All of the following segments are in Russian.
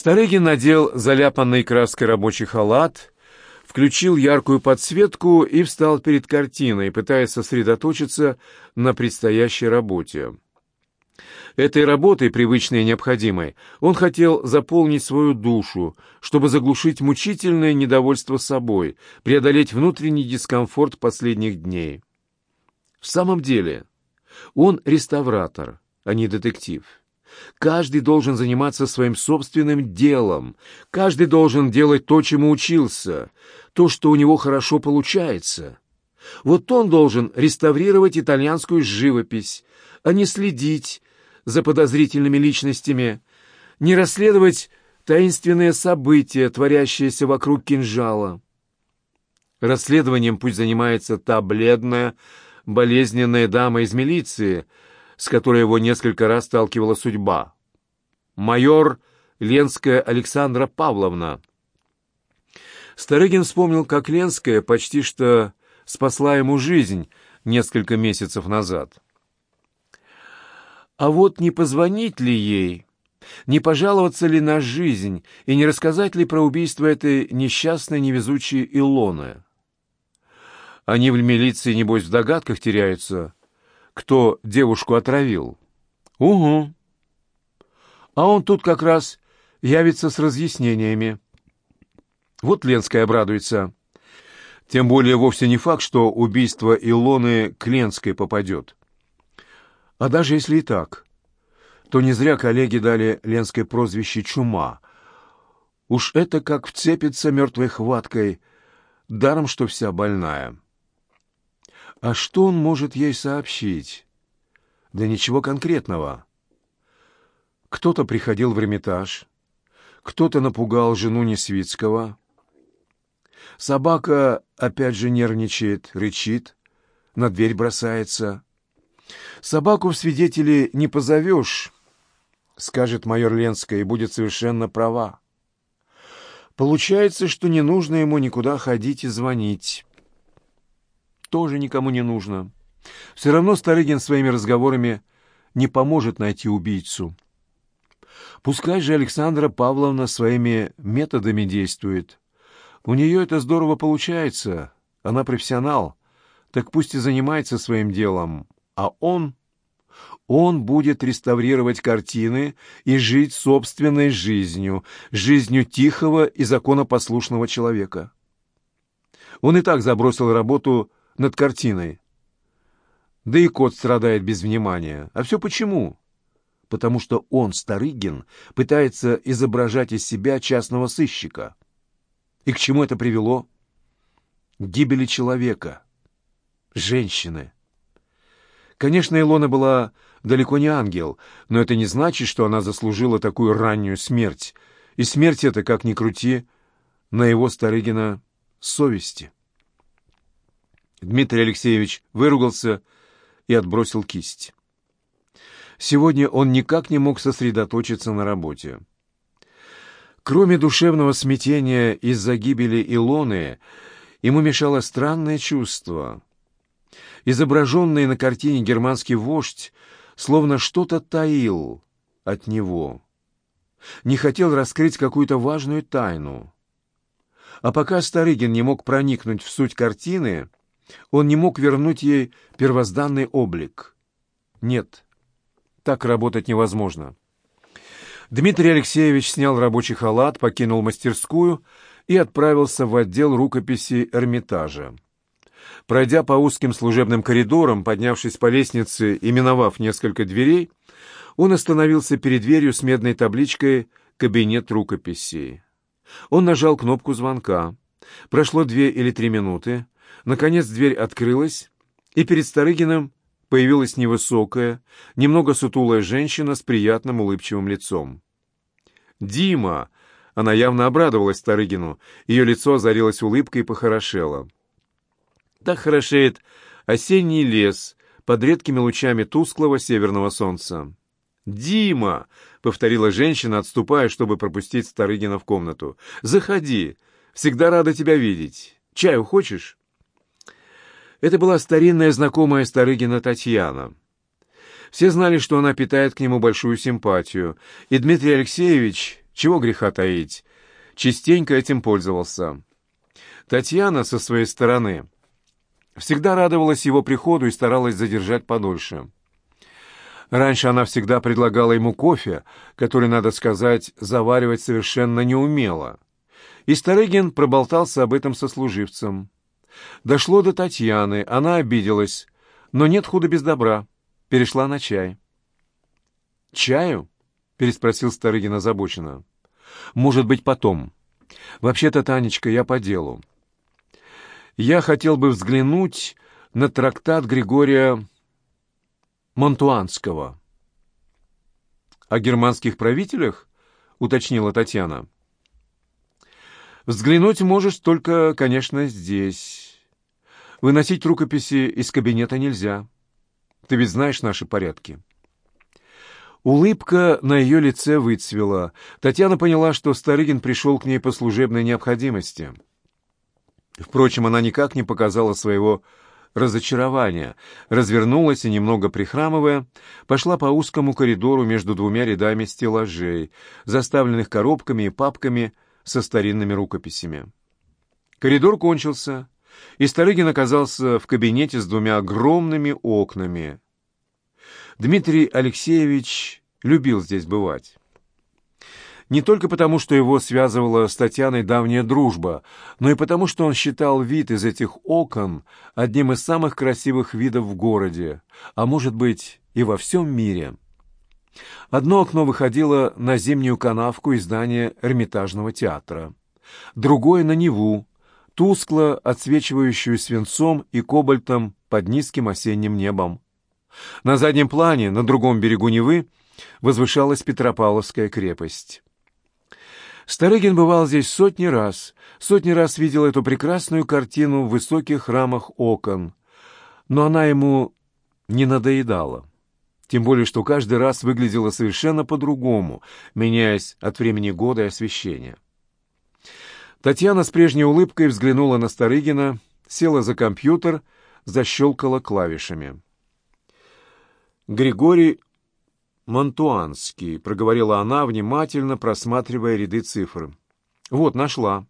Старыгин надел заляпанный краской рабочий халат, включил яркую подсветку и встал перед картиной, пытаясь сосредоточиться на предстоящей работе. Этой работой, привычной и необходимой, он хотел заполнить свою душу, чтобы заглушить мучительное недовольство собой, преодолеть внутренний дискомфорт последних дней. В самом деле, он реставратор, а не детектив. Каждый должен заниматься своим собственным делом, каждый должен делать то, чему учился, то, что у него хорошо получается. Вот он должен реставрировать итальянскую живопись, а не следить за подозрительными личностями, не расследовать таинственные события, творящиеся вокруг кинжала. Расследованием пусть занимается та бледная, болезненная дама из милиции, с которой его несколько раз сталкивала судьба. Майор Ленская Александра Павловна. Старыгин вспомнил, как Ленская почти что спасла ему жизнь несколько месяцев назад. А вот не позвонить ли ей, не пожаловаться ли на жизнь и не рассказать ли про убийство этой несчастной невезучей Илоны? Они в милиции, небось, в догадках теряются, кто девушку отравил. Угу. А он тут как раз явится с разъяснениями. Вот Ленская обрадуется. Тем более вовсе не факт, что убийство Илоны к Ленской попадет. А даже если и так, то не зря коллеги дали Ленской прозвище «Чума». Уж это как вцепится мертвой хваткой, даром, что вся больная. А что он может ей сообщить? Да ничего конкретного. Кто-то приходил в Эрмитаж, кто-то напугал жену Несвицкого. Собака опять же нервничает, рычит, на дверь бросается. «Собаку в свидетели не позовешь», — скажет майор Ленская, и будет совершенно права. Получается, что не нужно ему никуда ходить и звонить. Тоже никому не нужно. Все равно Старыгин своими разговорами не поможет найти убийцу. Пускай же Александра Павловна своими методами действует. У нее это здорово получается. Она профессионал. Так пусть и занимается своим делом а он... Он будет реставрировать картины и жить собственной жизнью, жизнью тихого и законопослушного человека. Он и так забросил работу над картиной. Да и кот страдает без внимания. А все почему? Потому что он, Старыгин, пытается изображать из себя частного сыщика. И к чему это привело? К гибели человека, женщины. Конечно, Илона была далеко не ангел, но это не значит, что она заслужила такую раннюю смерть. И смерть эта, как ни крути, на его Старыгина совести. Дмитрий Алексеевич выругался и отбросил кисть. Сегодня он никак не мог сосредоточиться на работе. Кроме душевного смятения из-за гибели Илоны, ему мешало странное чувство — изображенный на картине германский вождь словно что-то таил от него. Не хотел раскрыть какую-то важную тайну. А пока Старыгин не мог проникнуть в суть картины, он не мог вернуть ей первозданный облик. Нет, так работать невозможно. Дмитрий Алексеевич снял рабочий халат, покинул мастерскую и отправился в отдел рукописи Эрмитажа. Пройдя по узким служебным коридорам, поднявшись по лестнице и миновав несколько дверей, он остановился перед дверью с медной табличкой «Кабинет рукописей». Он нажал кнопку звонка. Прошло две или три минуты. Наконец дверь открылась, и перед Старыгиным появилась невысокая, немного сутулая женщина с приятным улыбчивым лицом. «Дима!» Она явно обрадовалась Старыгину. Ее лицо озарилось улыбкой и похорошело. Так хорошеет осенний лес под редкими лучами тусклого северного солнца. «Дима!» — повторила женщина, отступая, чтобы пропустить Старыгина в комнату. «Заходи! Всегда рада тебя видеть. Чаю хочешь?» Это была старинная знакомая Старыгина Татьяна. Все знали, что она питает к нему большую симпатию, и Дмитрий Алексеевич Чего греха таить? Частенько этим пользовался. Татьяна со своей стороны всегда радовалась его приходу и старалась задержать подольше. Раньше она всегда предлагала ему кофе, который, надо сказать, заваривать совершенно не умела. И Старыгин проболтался об этом со служивцем. Дошло до Татьяны, она обиделась, но нет худа без добра, перешла на чай. «Чаю?» — переспросил Старыгин озабоченно. «Может быть, потом. Вообще-то, Танечка, я по делу. Я хотел бы взглянуть на трактат Григория Монтуанского». «О германских правителях?» — уточнила Татьяна. «Взглянуть можешь только, конечно, здесь. Выносить рукописи из кабинета нельзя. Ты ведь знаешь наши порядки». Улыбка на ее лице выцвела. Татьяна поняла, что Старыгин пришел к ней по служебной необходимости. Впрочем, она никак не показала своего разочарования, развернулась и, немного прихрамывая, пошла по узкому коридору между двумя рядами стеллажей, заставленных коробками и папками со старинными рукописями. Коридор кончился, и Старыгин оказался в кабинете с двумя огромными окнами — Дмитрий Алексеевич любил здесь бывать. Не только потому, что его связывала с Татьяной давняя дружба, но и потому, что он считал вид из этих окон одним из самых красивых видов в городе, а может быть и во всем мире. Одно окно выходило на зимнюю канавку из здания Эрмитажного театра, другое — на Неву, тускло отсвечивающую свинцом и кобальтом под низким осенним небом. На заднем плане, на другом берегу Невы, возвышалась Петропавловская крепость. Старыгин бывал здесь сотни раз, сотни раз видел эту прекрасную картину в высоких рамах окон, но она ему не надоедала. Тем более, что каждый раз выглядела совершенно по-другому, меняясь от времени года и освещения. Татьяна с прежней улыбкой взглянула на Старыгина, села за компьютер, защелкала клавишами. Григорий Монтуанский», — проговорила она, внимательно просматривая ряды цифр. «Вот, нашла.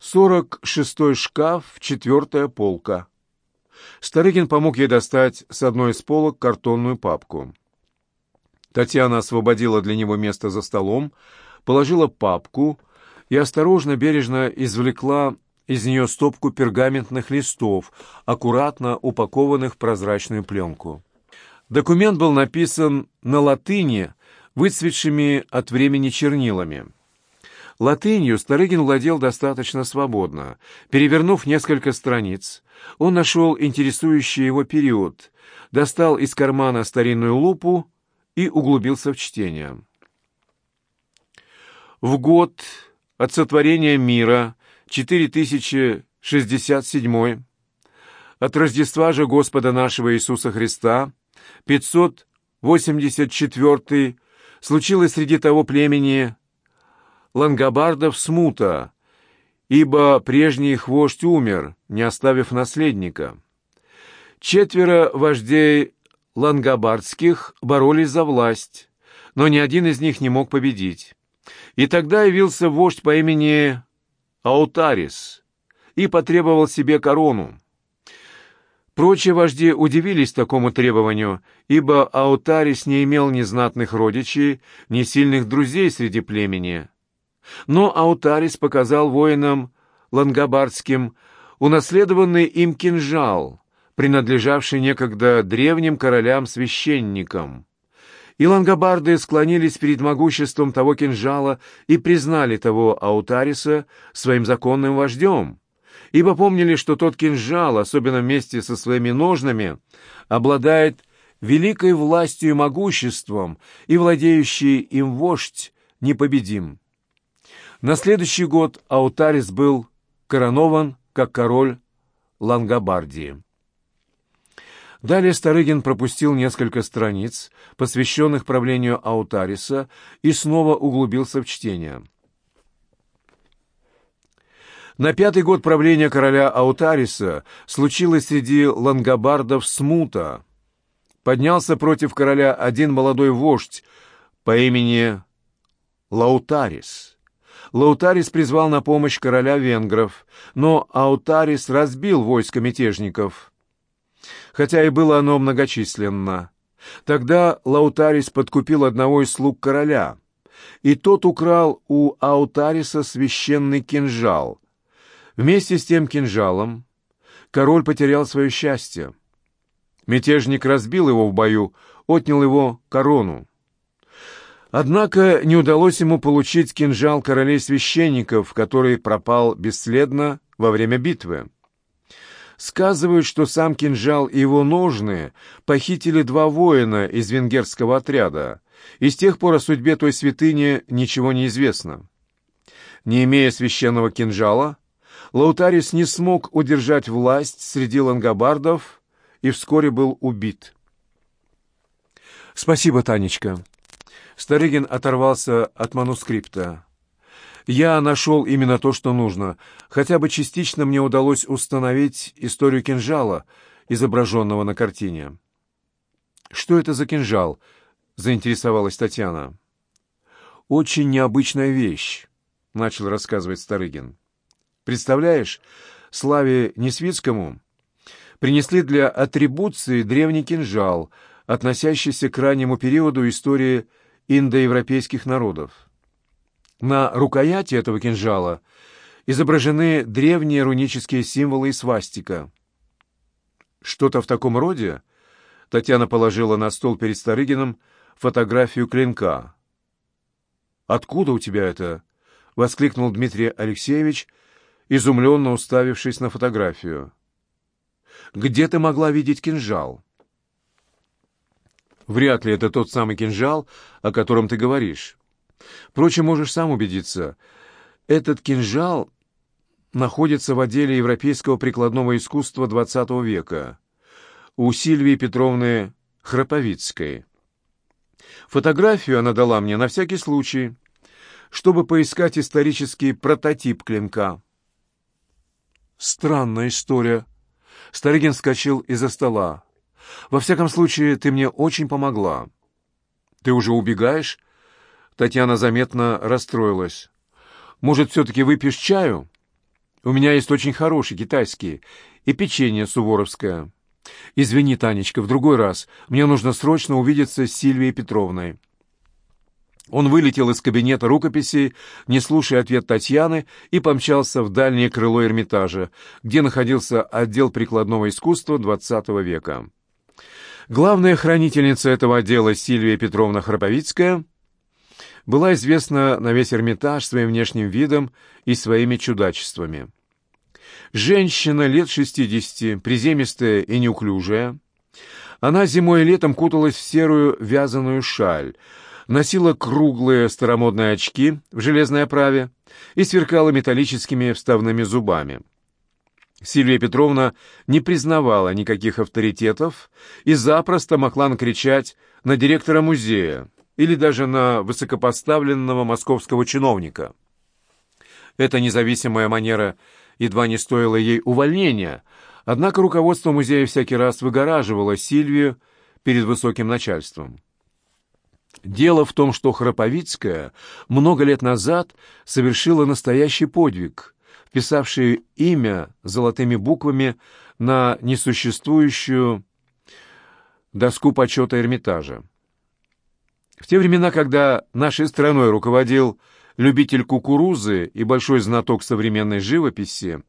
Сорок шестой шкаф, четвертая полка». Старыгин помог ей достать с одной из полок картонную папку. Татьяна освободила для него место за столом, положила папку и осторожно, бережно извлекла из нее стопку пергаментных листов, аккуратно упакованных в прозрачную пленку. Документ был написан на латыни, выцветшими от времени чернилами. Латынью Старыгин владел достаточно свободно. Перевернув несколько страниц, он нашел интересующий его период, достал из кармана старинную лупу и углубился в чтение. В год от сотворения мира 4067 от Рождества же Господа нашего Иисуса Христа 584 случилось среди того племени лангобардов смута, ибо прежний их вождь умер, не оставив наследника. Четверо вождей лангобардских боролись за власть, но ни один из них не мог победить. И тогда явился вождь по имени Аутарис и потребовал себе корону. Прочие вожди удивились такому требованию, ибо Аутарис не имел ни знатных родичей, ни сильных друзей среди племени. Но Аутарис показал воинам лангобардским унаследованный им кинжал, принадлежавший некогда древним королям-священникам. И лангобарды склонились перед могуществом того кинжала и признали того Аутариса своим законным вождем ибо помнили, что тот кинжал, особенно вместе со своими ножнами, обладает великой властью и могуществом, и владеющий им вождь непобедим. На следующий год Аутарис был коронован как король Лангобардии. Далее Старыгин пропустил несколько страниц, посвященных правлению Аутариса, и снова углубился в чтение. На пятый год правления короля Аутариса случилось среди лангобардов смута. Поднялся против короля один молодой вождь по имени Лаутарис. Лаутарис призвал на помощь короля венгров, но Аутарис разбил войско мятежников, хотя и было оно многочисленно. Тогда Лаутарис подкупил одного из слуг короля, и тот украл у Аутариса священный кинжал. Вместе с тем кинжалом король потерял свое счастье. Мятежник разбил его в бою, отнял его корону. Однако не удалось ему получить кинжал королей священников, который пропал бесследно во время битвы. Сказывают, что сам кинжал и его ножны похитили два воина из венгерского отряда, и с тех пор о судьбе той святыни ничего не известно. Не имея священного кинжала, Лаутарис не смог удержать власть среди лангобардов и вскоре был убит. «Спасибо, Танечка». Старыгин оторвался от манускрипта. «Я нашел именно то, что нужно. Хотя бы частично мне удалось установить историю кинжала, изображенного на картине». «Что это за кинжал?» — заинтересовалась Татьяна. «Очень необычная вещь», — начал рассказывать Старыгин. «Представляешь, Славе Несвицкому принесли для атрибуции древний кинжал, относящийся к раннему периоду истории индоевропейских народов. На рукояти этого кинжала изображены древние рунические символы и свастика. Что-то в таком роде Татьяна положила на стол перед Старыгином фотографию клинка. «Откуда у тебя это?» — воскликнул Дмитрий Алексеевич, изумленно уставившись на фотографию. «Где ты могла видеть кинжал?» «Вряд ли это тот самый кинжал, о котором ты говоришь. Впрочем, можешь сам убедиться. Этот кинжал находится в отделе европейского прикладного искусства XX века у Сильвии Петровны Храповицкой. Фотографию она дала мне на всякий случай, чтобы поискать исторический прототип клинка. Странная история. Старыгин вскочил из-за стола. Во всяком случае, ты мне очень помогла. Ты уже убегаешь? Татьяна заметно расстроилась. Может, все-таки выпьешь чаю? У меня есть очень хороший китайский и печенье суворовское. «Извини, Танечка, в другой раз. Мне нужно срочно увидеться с Сильвией Петровной». Он вылетел из кабинета рукописей, не слушая ответ Татьяны, и помчался в дальнее крыло Эрмитажа, где находился отдел прикладного искусства XX века. Главная хранительница этого отдела Сильвия Петровна Храповицкая была известна на весь Эрмитаж своим внешним видом и своими чудачествами. Женщина лет шестидесяти, приземистая и неуклюжая. Она зимой и летом куталась в серую вязаную шаль, носила круглые старомодные очки в железной оправе и сверкала металлическими вставными зубами. Сильвия Петровна не признавала никаких авторитетов и запросто могла накричать на директора музея или даже на высокопоставленного московского чиновника. Эта независимая манера едва не стоило ей увольнения, однако руководство музея всякий раз выгораживало Сильвию перед высоким начальством. Дело в том, что Храповицкая много лет назад совершила настоящий подвиг, вписавший имя золотыми буквами на несуществующую доску почета Эрмитажа. В те времена, когда нашей страной руководил любитель кукурузы и большой знаток современной живописи,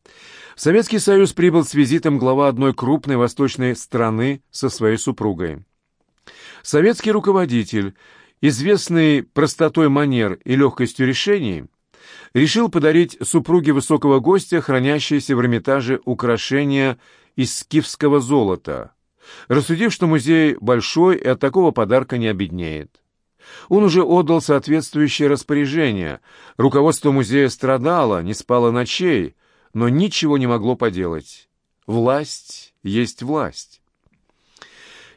в Советский Союз прибыл с визитом глава одной крупной восточной страны со своей супругой. Советский руководитель, известный простотой манер и легкостью решений, решил подарить супруге высокого гостя хранящиеся в Эрмитаже украшения из скифского золота, рассудив, что музей большой и от такого подарка не обеднеет. Он уже отдал соответствующее распоряжение. Руководство музея страдало, не спало ночей, но ничего не могло поделать. Власть есть власть.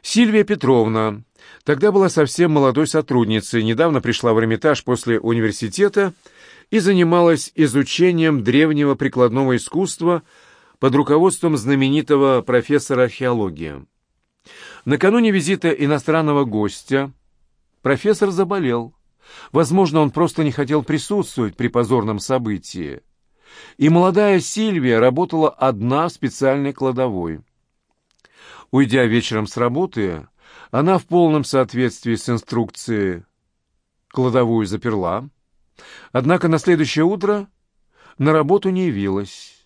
Сильвия Петровна тогда была совсем молодой сотрудницей, недавно пришла в Эрмитаж после университета и занималась изучением древнего прикладного искусства под руководством знаменитого профессора археологии. Накануне визита иностранного гостя Профессор заболел, Возможно, он просто не хотел присутствовать при позорном событии. И молодая Сильвия работала одна в специальной кладовой. Уйдя вечером с работы, она в полном соответствии с инструкцией кладовую заперла, однако на следующее утро на работу не явилась.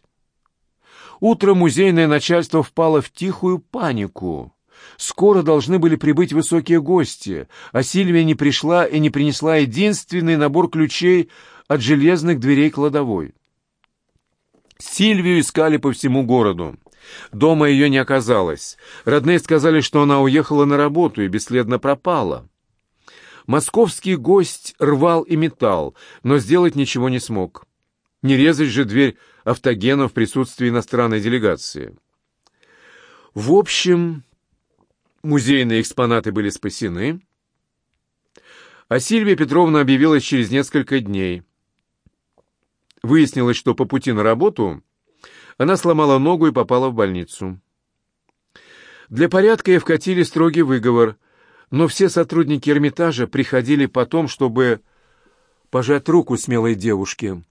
Утром музейное начальство впало в тихую панику. Скоро должны были прибыть высокие гости, а Сильвия не пришла и не принесла единственный набор ключей от железных дверей кладовой. Сильвию искали по всему городу. Дома ее не оказалось. Родные сказали, что она уехала на работу и бесследно пропала. Московский гость рвал и метал, но сделать ничего не смог. Не резать же дверь автогена в присутствии иностранной делегации. В общем, музейные экспонаты были спасены, а Сильвия Петровна объявилась через несколько дней. Выяснилось, что по пути на работу она сломала ногу и попала в больницу. Для порядка ей вкатили строгий выговор, но все сотрудники Эрмитажа приходили потом, чтобы пожать руку смелой девушке.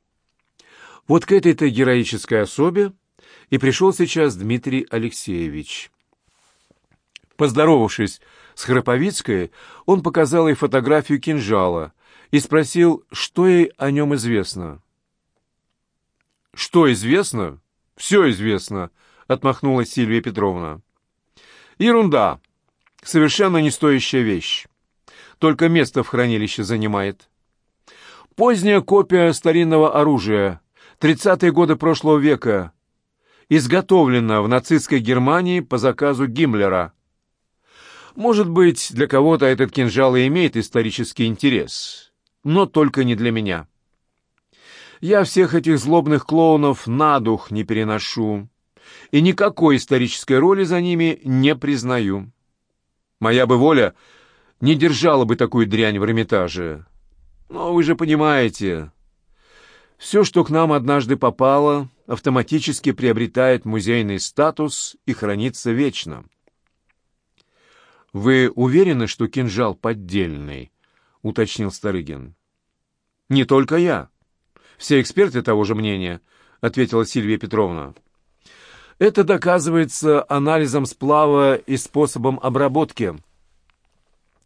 Вот к этой-то героической особе и пришел сейчас Дмитрий Алексеевич. Поздоровавшись с Храповицкой, он показал ей фотографию кинжала и спросил, что ей о нем известно. «Что известно? Все известно», — отмахнулась Сильвия Петровна. «Ерунда. Совершенно не стоящая вещь. Только место в хранилище занимает. Поздняя копия старинного оружия, 30-е годы прошлого века, изготовлена в нацистской Германии по заказу Гиммлера. Может быть, для кого-то этот кинжал и имеет исторический интерес, но только не для меня. Я всех этих злобных клоунов на дух не переношу и никакой исторической роли за ними не признаю. Моя бы воля не держала бы такую дрянь в Эрмитаже. Но вы же понимаете, все, что к нам однажды попало, автоматически приобретает музейный статус и хранится вечно. «Вы уверены, что кинжал поддельный?» — уточнил Старыгин. «Не только я. Все эксперты того же мнения», — ответила Сильвия Петровна. «Это доказывается анализом сплава и способом обработки.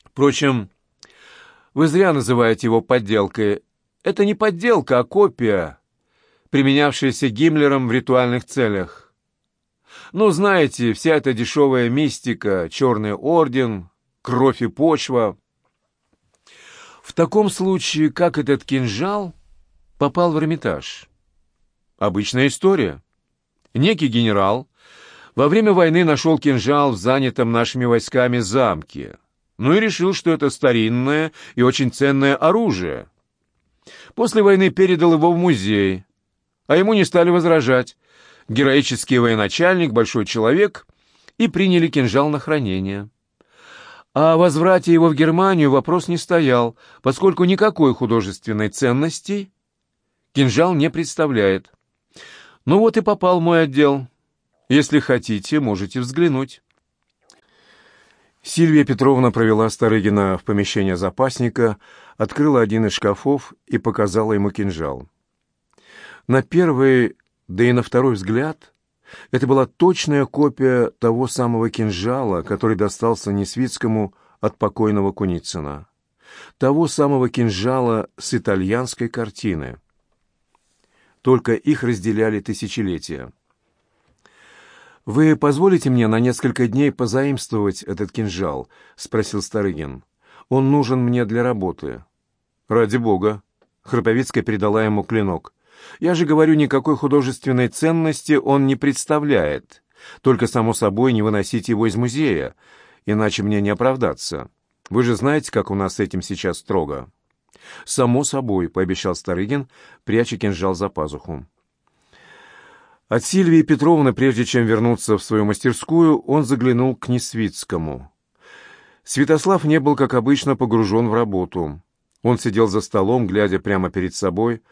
Впрочем, вы зря называете его подделкой. Это не подделка, а копия, применявшаяся Гиммлером в ритуальных целях. Ну, знаете, вся эта дешевая мистика, черный орден, кровь и почва. В таком случае, как этот кинжал попал в Эрмитаж? Обычная история. Некий генерал во время войны нашел кинжал в занятом нашими войсками замке, ну и решил, что это старинное и очень ценное оружие. После войны передал его в музей, а ему не стали возражать. Героический военачальник, большой человек, и приняли кинжал на хранение. О возврате его в Германию вопрос не стоял, поскольку никакой художественной ценности кинжал не представляет. Ну вот и попал мой отдел. Если хотите, можете взглянуть. Сильвия Петровна провела Старыгина в помещение запасника, открыла один из шкафов и показала ему кинжал. На первый, да и на второй взгляд, это была точная копия того самого кинжала, который достался Несвицкому от покойного Куницына. Того самого кинжала с итальянской картины. Только их разделяли тысячелетия. «Вы позволите мне на несколько дней позаимствовать этот кинжал?» — спросил Старыгин. «Он нужен мне для работы». «Ради бога!» — Храповицкая передала ему клинок. «Я же говорю, никакой художественной ценности он не представляет. Только, само собой, не выносить его из музея, иначе мне не оправдаться. Вы же знаете, как у нас с этим сейчас строго». «Само собой», — пообещал Старыгин, пряча кинжал за пазуху. От Сильвии Петровны, прежде чем вернуться в свою мастерскую, он заглянул к Несвицкому. Святослав не был, как обычно, погружен в работу. Он сидел за столом, глядя прямо перед собой,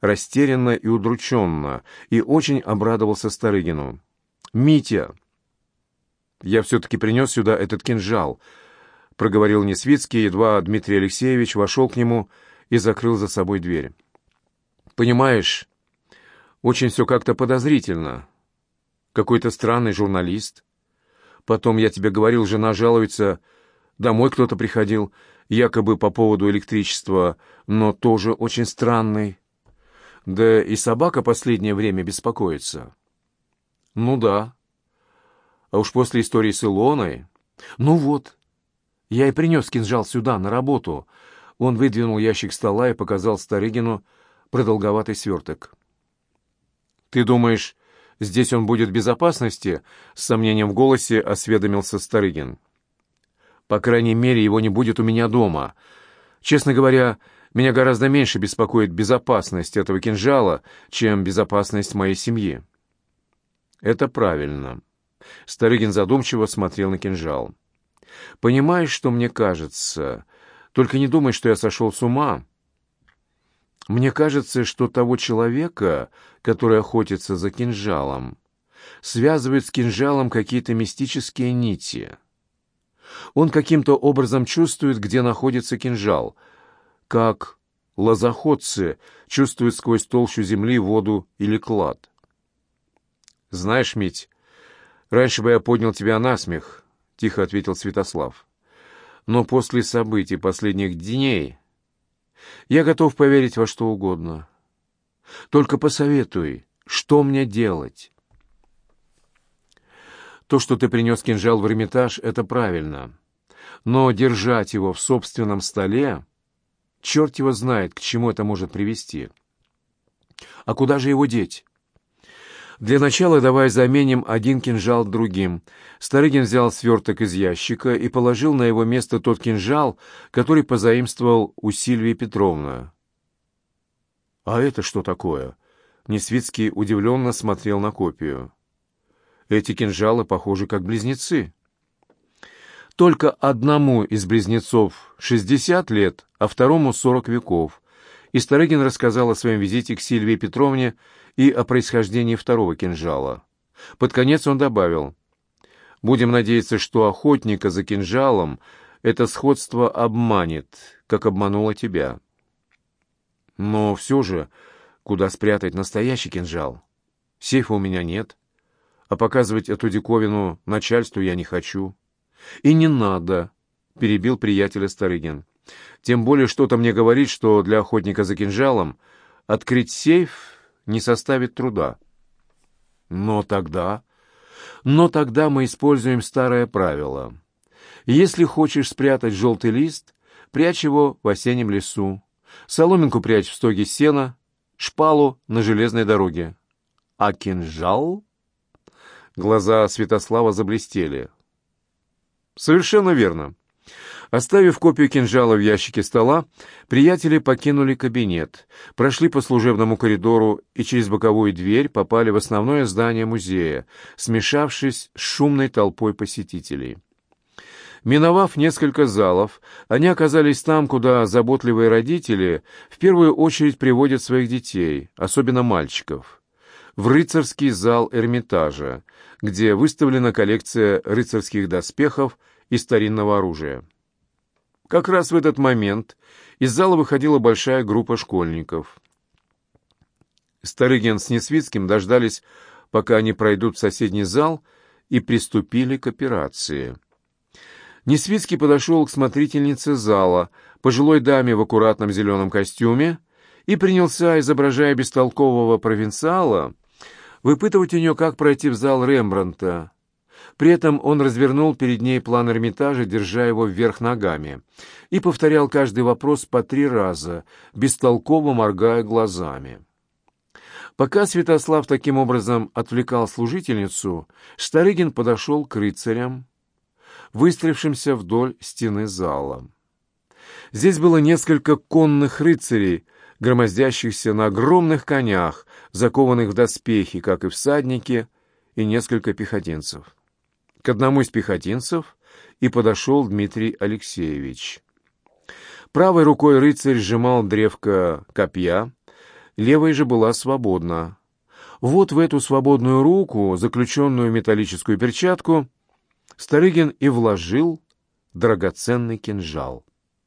растерянно и удрученно, и очень обрадовался Старыгину. «Митя, я все-таки принес сюда этот кинжал. — проговорил Несвицкий, едва Дмитрий Алексеевич вошел к нему и закрыл за собой дверь. «Понимаешь, очень все как-то подозрительно. Какой-то странный журналист. Потом, я тебе говорил, жена жалуется, домой кто-то приходил, якобы по поводу электричества, но тоже очень странный. Да и собака последнее время беспокоится». «Ну да. А уж после истории с Илоной...» «Ну вот, я и принес кинжал сюда, на работу». Он выдвинул ящик стола и показал Старыгину продолговатый сверток. «Ты думаешь, здесь он будет в безопасности?» — с сомнением в голосе осведомился Старыгин. «По крайней мере, его не будет у меня дома. Честно говоря, меня гораздо меньше беспокоит безопасность этого кинжала, чем безопасность моей семьи». «Это правильно». Старыгин задумчиво смотрел на кинжал. Понимаешь, что мне кажется? Только не думай, что я сошел с ума. Мне кажется, что того человека, который охотится за кинжалом, связывает с кинжалом какие-то мистические нити. Он каким-то образом чувствует, где находится кинжал, как лозоходцы чувствуют сквозь толщу земли воду или клад. Знаешь, Мить, раньше бы я поднял тебя на смех, — тихо ответил Святослав. «Но после событий последних дней я готов поверить во что угодно. Только посоветуй, что мне делать?» «То, что ты принес кинжал в Эрмитаж, — это правильно. Но держать его в собственном столе, черт его знает, к чему это может привести. А куда же его деть?» Для начала давай заменим один кинжал другим. Старыгин взял сверток из ящика и положил на его место тот кинжал, который позаимствовал у Сильвии Петровны. «А это что такое?» Несвицкий удивленно смотрел на копию. «Эти кинжалы похожи как близнецы». Только одному из близнецов 60 лет, а второму 40 веков. И Старыгин рассказал о своем визите к Сильвии Петровне и о происхождении второго кинжала. Под конец он добавил, «Будем надеяться, что охотника за кинжалом это сходство обманет, как обмануло тебя». «Но все же, куда спрятать настоящий кинжал? Сейфа у меня нет, а показывать эту диковину начальству я не хочу». «И не надо», — перебил приятеля Старыгин. «Тем более что-то мне говорит, что для охотника за кинжалом открыть сейф не составит труда. Но тогда... Но тогда мы используем старое правило. Если хочешь спрятать желтый лист, прячь его в осеннем лесу, соломинку прячь в стоге сена, шпалу на железной дороге. А кинжал... Глаза Святослава заблестели. «Совершенно верно. Оставив копию кинжала в ящике стола, приятели покинули кабинет, прошли по служебному коридору и через боковую дверь попали в основное здание музея, смешавшись с шумной толпой посетителей. Миновав несколько залов, они оказались там, куда заботливые родители в первую очередь приводят своих детей, особенно мальчиков, в рыцарский зал Эрмитажа, где выставлена коллекция рыцарских доспехов и старинного оружия. Как раз в этот момент из зала выходила большая группа школьников. Старыгин с Несвицким дождались, пока они пройдут в соседний зал, и приступили к операции. Несвицкий подошел к смотрительнице зала, пожилой даме в аккуратном зеленом костюме, и принялся, изображая бестолкового провинциала, выпытывать у нее, как пройти в зал Рембранта, при этом он развернул перед ней план Эрмитажа, держа его вверх ногами, и повторял каждый вопрос по три раза, бестолково моргая глазами. Пока Святослав таким образом отвлекал служительницу, Старыгин подошел к рыцарям, выстроившимся вдоль стены зала. Здесь было несколько конных рыцарей, громоздящихся на огромных конях, закованных в доспехи, как и всадники, и несколько пехотинцев. К одному из пехотинцев и подошел Дмитрий Алексеевич. Правой рукой рыцарь сжимал древко копья, левая же была свободна. Вот в эту свободную руку, заключенную металлическую перчатку, Старыгин и вложил драгоценный кинжал.